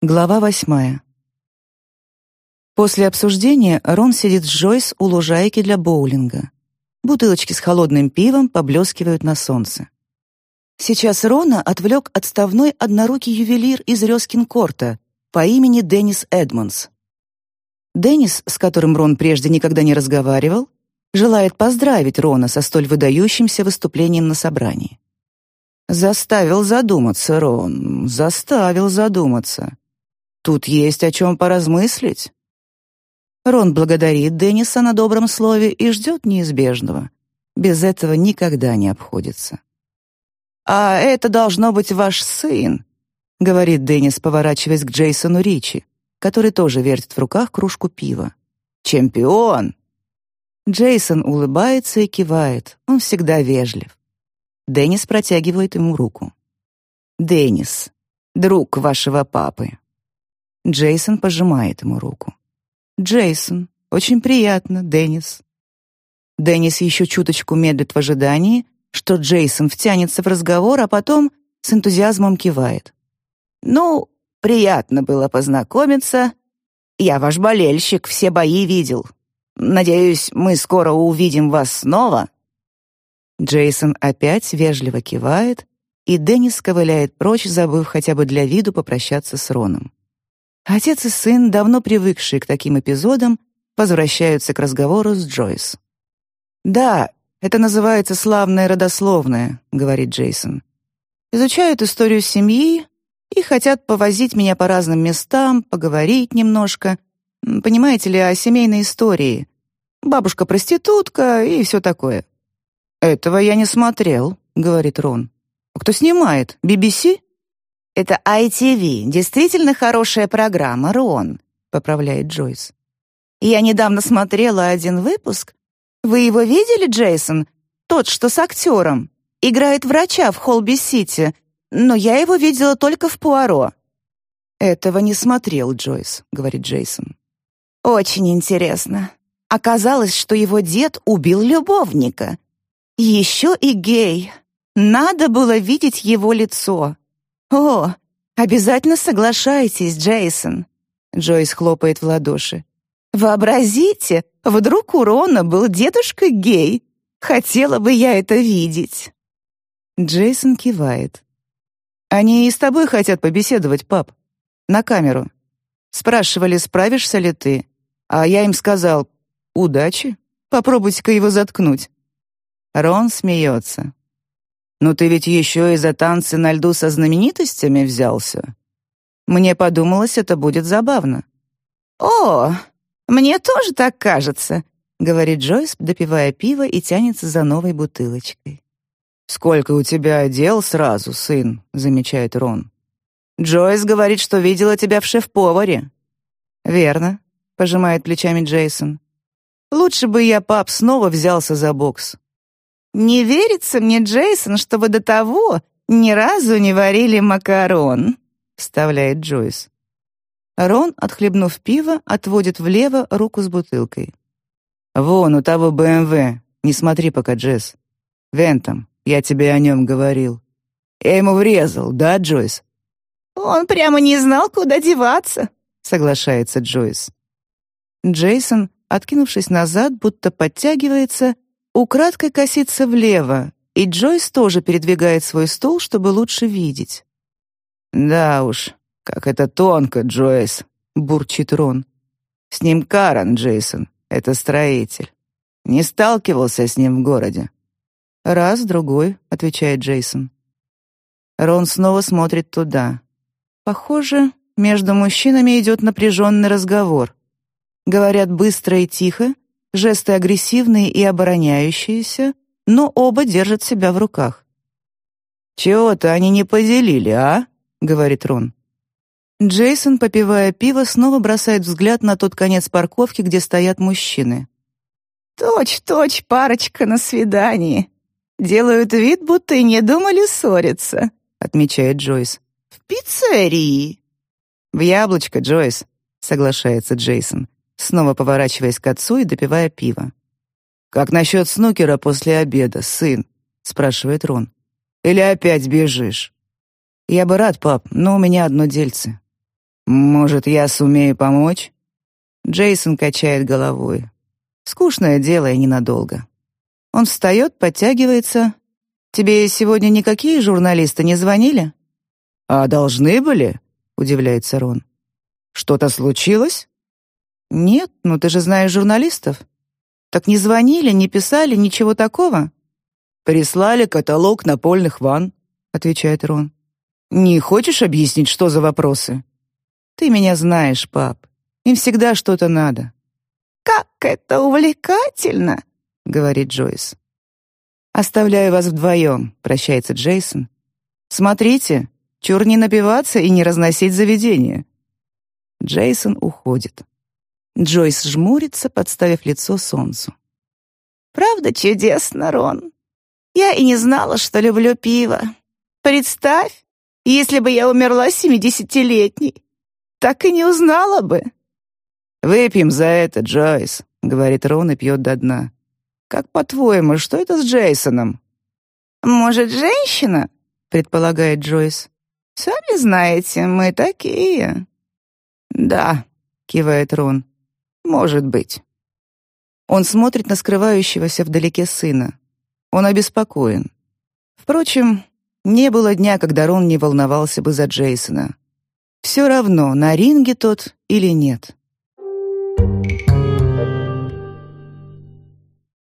Глава восьмая. После обсуждения Рон сидит с Джойс у лужайки для боулинга. Бутылочки с холодным пивом поблескивают на солнце. Сейчас Рона отвлек отставной однорукий ювелир из Рёскин-Корта по имени Деннис Эдмонс. Деннис, с которым Рон прежде никогда не разговаривал, желает поздравить Рона со столь выдающимся выступлением на собрании. Заставил задуматься, Рон, заставил задуматься. Тут есть о чем поразмыслить. Рон благодарит Денниса на добром слове и ждет неизбежного. Без этого никогда не обходится. «А это должно быть ваш сын», — говорит Деннис, поворачиваясь к Джейсону Ричи, который тоже вертит в руках кружку пива. «Чемпион!» Джейсон улыбается и кивает, он всегда вежлив. Деннис протягивает ему руку. «Деннис, друг вашего папы». Джейсон пожимает ему руку. «Джейсон, очень приятно, Деннис». Деннис еще чуточку медлит в ожидании, что Джейсон втянется в разговор, а потом с энтузиазмом кивает. «Ну, приятно было познакомиться. Я ваш болельщик, все бои видел. Надеюсь, мы скоро увидим вас снова». Джейсон опять вежливо кивает, и Деннис ковыляет прочь, забыв хотя бы для виду попрощаться с Роном. Отец и сын, давно привыкшие к таким эпизодам, возвращаются к разговору с Джойс. «Да, это называется славное родословное», — говорит Джейсон. «Изучают историю семьи и хотят повозить меня по разным местам, поговорить немножко, понимаете ли, о семейной истории. Бабушка проститутка и все такое. «Этого я не смотрел», — говорит Рон. «А кто снимает? BBC?» «Это ITV. Действительно хорошая программа, Рон», — поправляет Джойс. «Я недавно смотрела один выпуск. Вы его видели, Джейсон? Тот, что с актером. Играет врача в Холби-Сити. Но я его видела только в Пуаро». «Этого не смотрел, Джойс», — говорит Джейсон. «Очень интересно. Оказалось, что его дед убил любовника. Еще и гей. Надо было видеть его лицо. О, обязательно соглашайтесь, Джейсон. Джойс хлопает в ладоши. Вообразите, вдруг у Рона был дедушка гей. Хотела бы я это видеть. Джейсон кивает. Они и с тобой хотят побеседовать, пап. На камеру. Спрашивали, справишься ли ты. А я им сказал, удачи. Попробуйте-ка его заткнуть. Рон смеется. «Ну ты ведь еще и за танцы на льду со знаменитостями взялся?» Мне подумалось, это будет забавно. «О, мне тоже так кажется», — говорит Джойс, допивая пиво и тянется за новой бутылочкой. «Сколько у тебя дел сразу, сын», — замечает Рон. «Джойс говорит, что видела тебя в шеф-поваре». «Верно», — пожимает плечами Джейсон. «Лучше бы я, пап, снова взялся за бокс. «Не верится мне, Джейсон, что вы до того ни разу не варили макарон», — вставляет Джойс. Рон, отхлебнув пиво, отводит влево руку с бутылкой. «Вон, у того БМВ. Не смотри пока, Джесс. Вентом, я тебе о нем говорил. Я ему врезал, да, Джойс?» «Он прямо не знал, куда деваться», — соглашается Джойс. Джейсон, откинувшись назад, будто подтягивается, украдкой косится влево, и Джойс тоже передвигает свой стул, чтобы лучше видеть. «Да уж, как это тонко, Джойс», — бурчит Рон. «С ним Карен, Джейсон, это строитель. Не сталкивался с ним в городе?» «Раз, другой», — отвечает Джейсон. Рон снова смотрит туда. Похоже, между мужчинами идет напряженный разговор. Говорят быстро и тихо, жесты агрессивные и обороняющиеся, но оба держат себя в руках. «Чего-то они не поделили, а?» — говорит Рон. Джейсон, попивая пиво, снова бросает взгляд на тот конец парковки, где стоят мужчины. «Точь-точь парочка на свидании. Делают вид, будто и не думали ссориться», — отмечает Джойс. «В пиццерии». «В яблочко, Джойс», — соглашается Джейсон снова поворачиваясь к отцу и допивая пиво. «Как насчет снукера после обеда, сын?» — спрашивает Рон. «Или опять бежишь?» «Я бы рад, пап, но у меня одно дельце». Может, я сумею помочь? Джейсон качает головой. Скучное дело и ненадолго. Он встает, подтягивается. Тебе сегодня никакие журналисты не звонили? А должны были? удивляется Рон. Что-то случилось? Нет, ну ты же знаешь журналистов. Так не звонили, не писали, ничего такого? Прислали каталог напольных ванн, отвечает Рон. Не хочешь объяснить, что за вопросы? Ты меня знаешь, пап. Им всегда что-то надо. Как это увлекательно, говорит Джойс. Оставляю вас вдвоем, прощается Джейсон. Смотрите, чур не напиваться и не разносить заведение. Джейсон уходит. Джойс жмурится, подставив лицо солнцу. «Правда чудесно, Рон. Я и не знала, что люблю пиво. Представь, если бы я умерла семидесятилетней, так и не узнала бы». «Выпьем за это, Джойс», — говорит Рон и пьет до дна. «Как по-твоему, что это с Джейсоном?» «Может, женщина?» — предполагает Джойс. «Сами знаете, мы такие». «Да», — кивает Рон. «Может быть». Он смотрит на скрывающегося вдалеке сына. Он обеспокоен. Впрочем, не было дня, когда Рон не волновался бы за Джейсона. Все равно, на ринге тот или нет.